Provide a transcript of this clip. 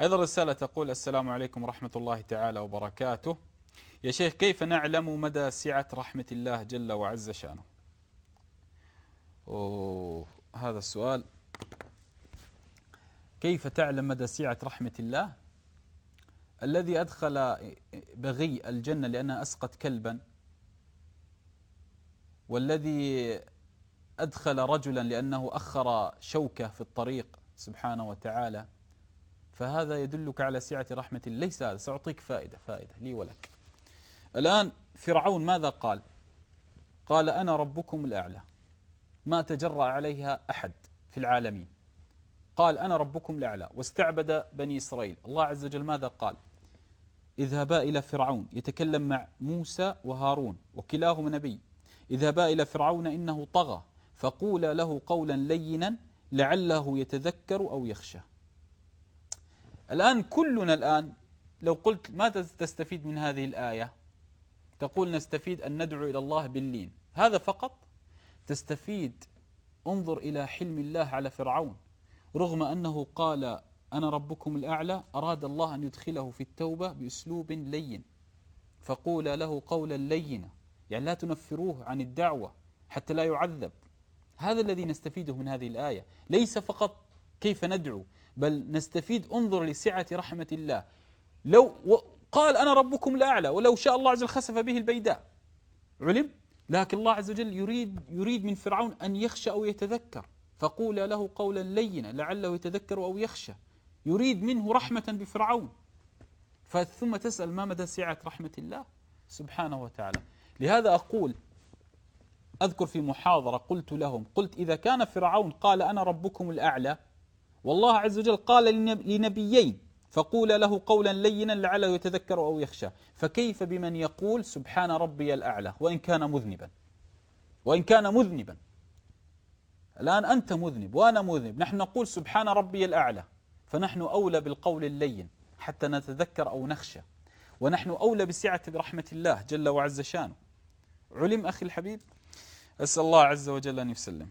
أيضا رسالة تقول السلام عليكم ورحمة الله تعالى وبركاته. يا شيخ كيف نعلم مدى سعة رحمة الله جل وعز شأنه؟ أوه هذا السؤال. كيف تعلم مدى سعة رحمة الله؟ الذي أدخل بغي الجنة لأنها أسقط كلبا والذي أدخل رجلا لأنه أخر شوكة في الطريق سبحانه وتعالى. فهذا يدلك على سعة رحمة. ليس هذا سأعطيك فائدة فائدة لي ولك. الآن فرعون ماذا قال؟ قال أنا ربكم الأعلى ما تجرأ عليها أحد في العالمين. قال أنا ربكم الأعلى واستعبد بني إسرائيل. الله عز وجل ماذا قال؟ اذهبا إلى فرعون يتكلم مع موسى وهارون وكلاهما نبي. اذهبا إلى فرعون إنه طغى فقولا له قولا لينا لعله يتذكر أو يخشى. الآن كلنا الآن لو قلت ماذا تستفيد من هذه الآية؟ تقول نستفيد أن ندعو إلى الله باللين. هذا فقط؟ تستفيد انظر إلى حلم الله على فرعون رغم أنه قال أنا ربكم الأعلى أراد الله أن يدخله في التوبة بأسلوب لين. فقول له قولا لينا يعني لا تنفروه عن الدعوة حتى لا يعذب. هذا الذي نستفيده من هذه الآية. ليس فقط كيف ندعو بل نستفيد انظر لسعة رحمة الله. لو قال أنا ربكم الأعلى ولو شاء الله عز وجل خسف به البيداء. علم؟ لكن الله عز وجل يريد يريد من فرعون أن يخشى أو يتذكر. فقول له قولا لينا لعله يتذكر أو يخشى. يريد منه رحمة بفرعون. ثم تسأل ما مدى سعة رحمة الله؟ سبحانه وتعالى. لهذا أقول أذكر في محاضرة قلت لهم قلت إذا كان فرعون قال أنا ربكم الأعلى والله عز وجل قال لنبيين فقول له قولا لينا لعله يتذكر أو يخشى. فكيف بمن يقول سبحان ربي الأعلى؟ وإن كان مذنبا. وإن كان مذنبا. الآن أنت مذنب وأنا مذنب نحن نقول سبحان ربي الأعلى. فنحن أولى بالقول اللين حتى نتذكر أو نخشى. ونحن أولى بسعة برحمة الله جل وعز شانه. علم أخي الحبيب؟ أسأل الله عز وجل أن يسلم.